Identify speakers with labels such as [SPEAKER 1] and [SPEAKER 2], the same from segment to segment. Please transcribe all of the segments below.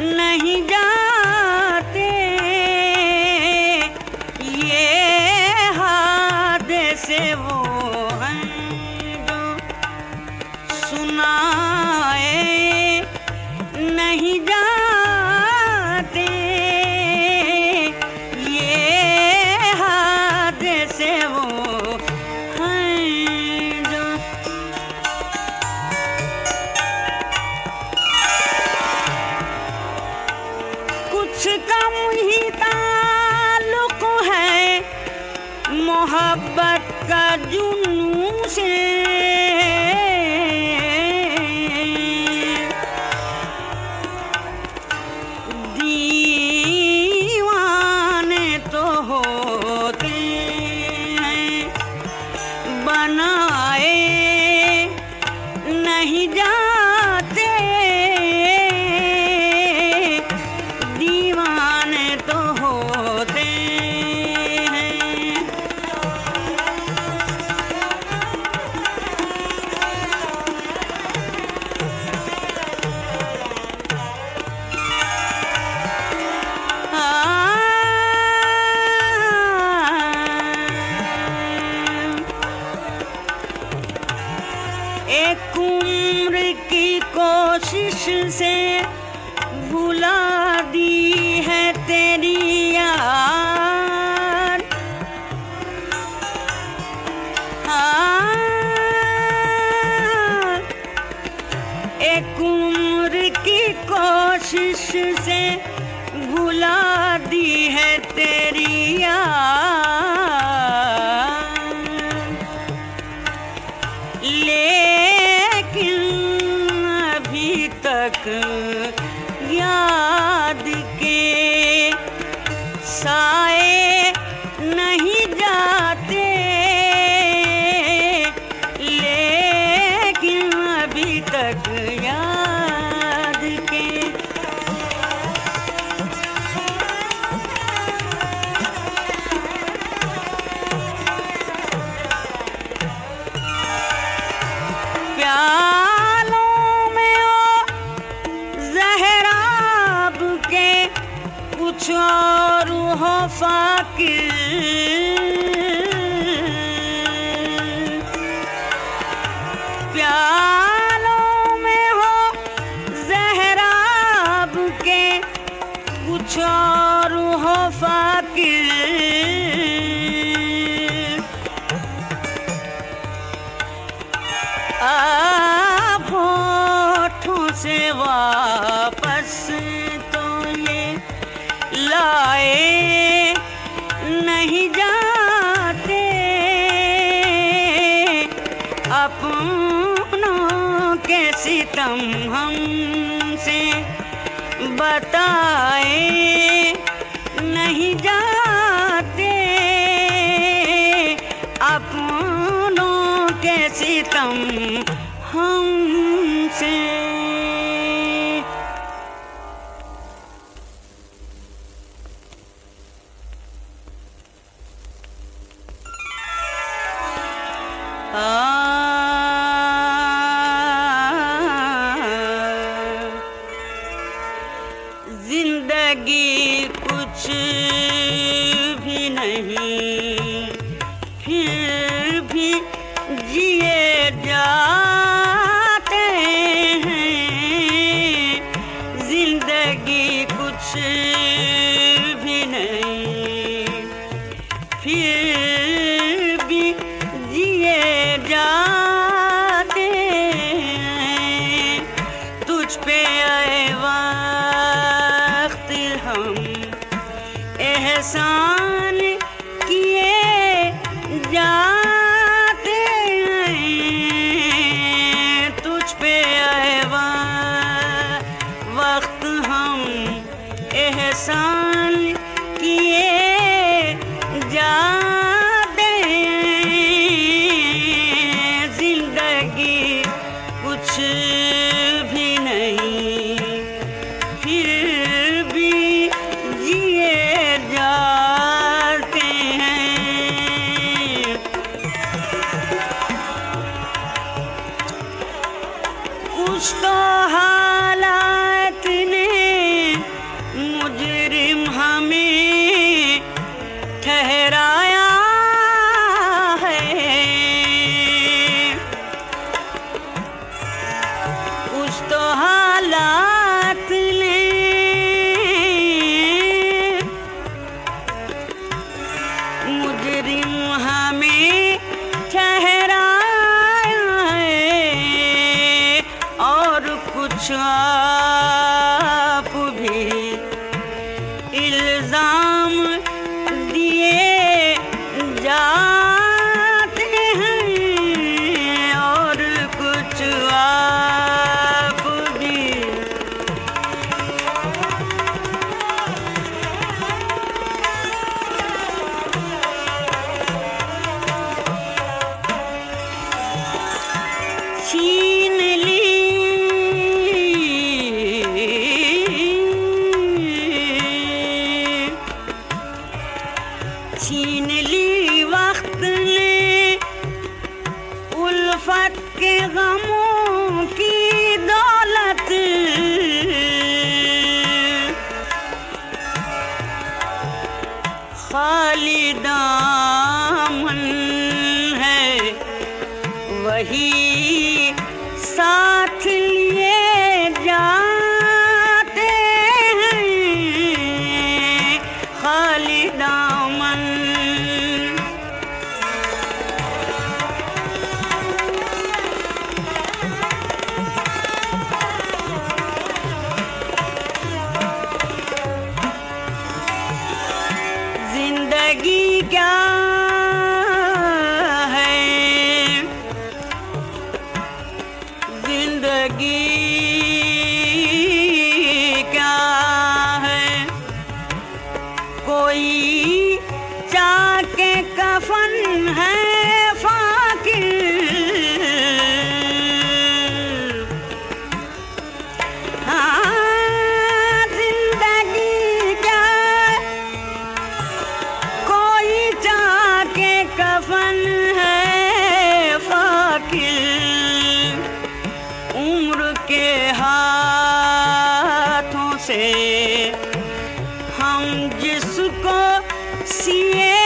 [SPEAKER 1] نہیں جا کچھ کم ہی تعلق ہے محبت کا جنوں سے۔ پیار تم ہم سے بتائے نہیں جاتے اپنوں کے ستم ہم سے زندگی کچھ ہم احسان چھین سے ہم جس کو سیے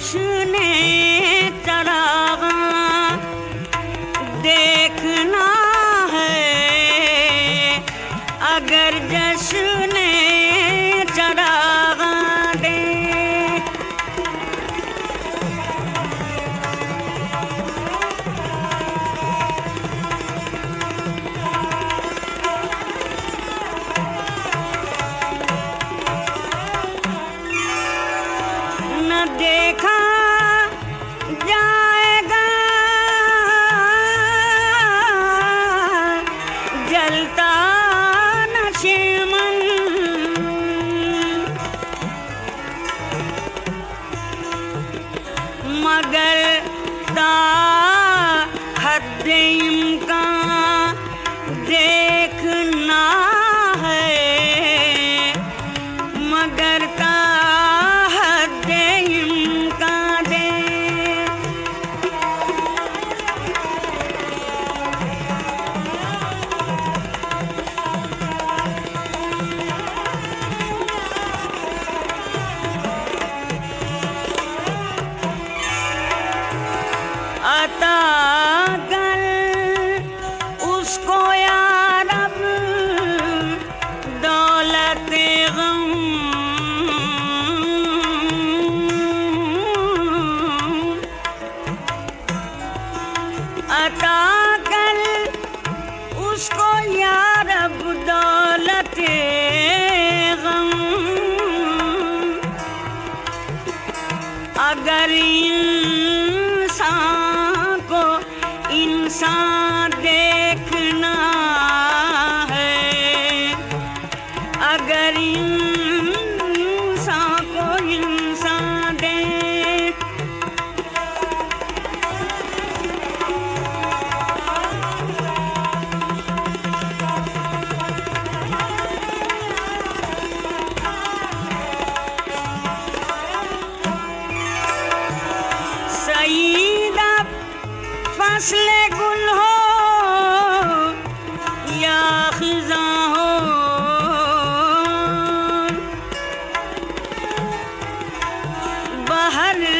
[SPEAKER 1] جشن ہر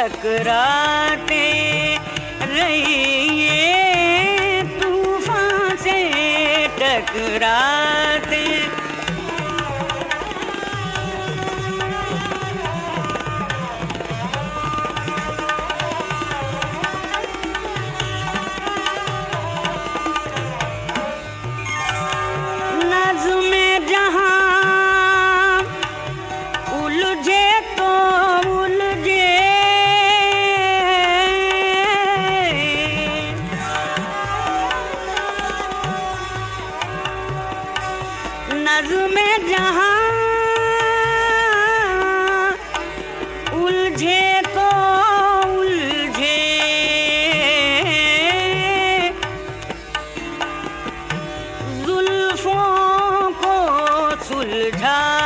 [SPEAKER 1] ٹکراتے سلجھاتے